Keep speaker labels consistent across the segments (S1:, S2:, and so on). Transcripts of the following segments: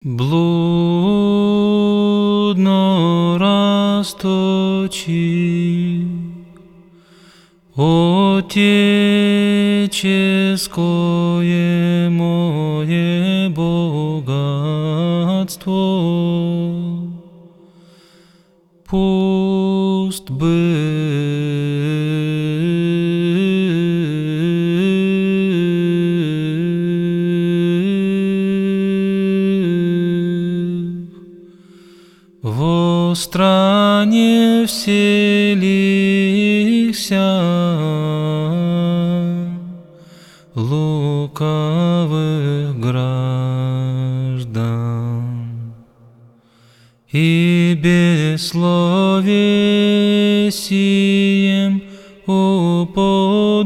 S1: Блудно расточи Отеческое мое богатство. Пусть бы стране вселихся лукавых граждан и бессловесием уподобихся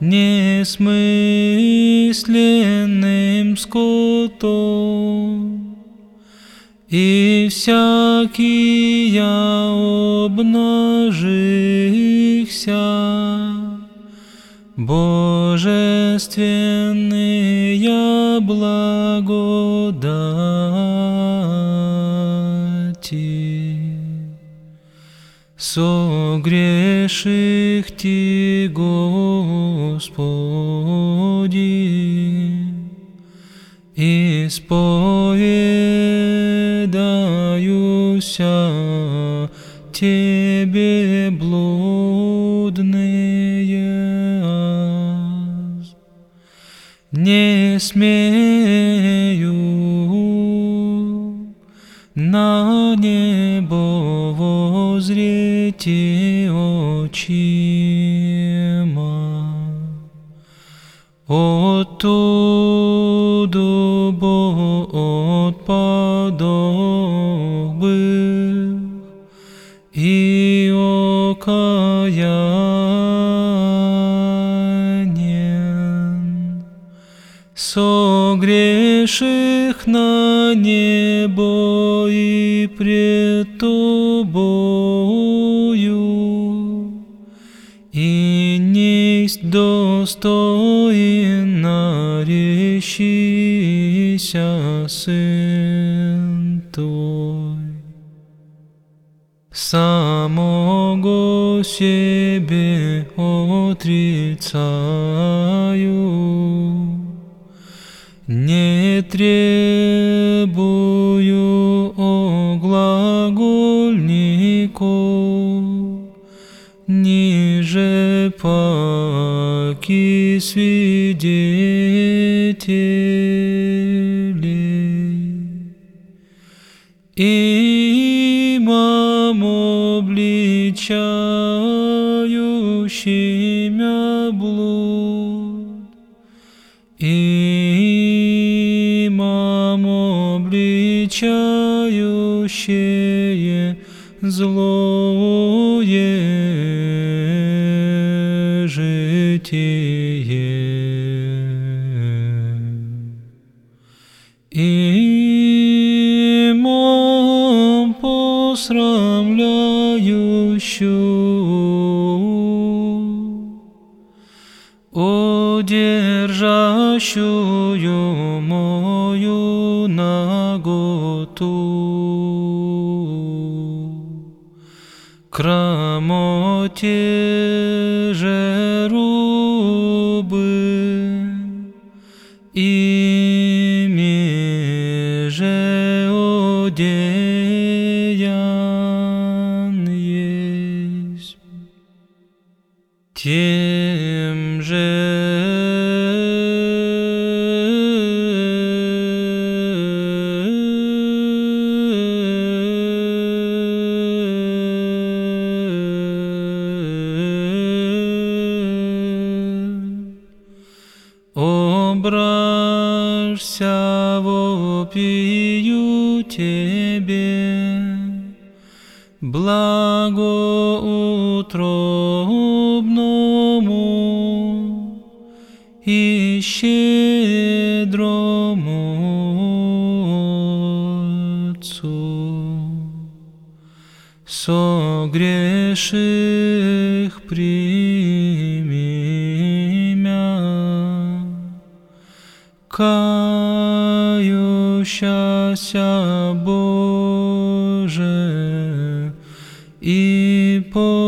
S1: несмысленным скотом, и всякий обнажихся божественные благодати. Согреших Ти, Господи, исповедаюся Тебе блудные. Не смею на небо возреть очима. Оттуда бо окаянен. Согреших на небо и пред Тобою, и несть достоин наречися Сын Твой. Самого себе отрицаю, не требую о глагольнику, ниже паки свидетелей. Имам обличающимя блуд, Имам обличающее злое житие. Имам посрамляющую, одержащую мою наготу. Крамоте же рубы, ими же одеян Тем же обращся вопию тебе, благоутробному и щедрому Отцу. Согреших прими мя, кающаяся Боже, и по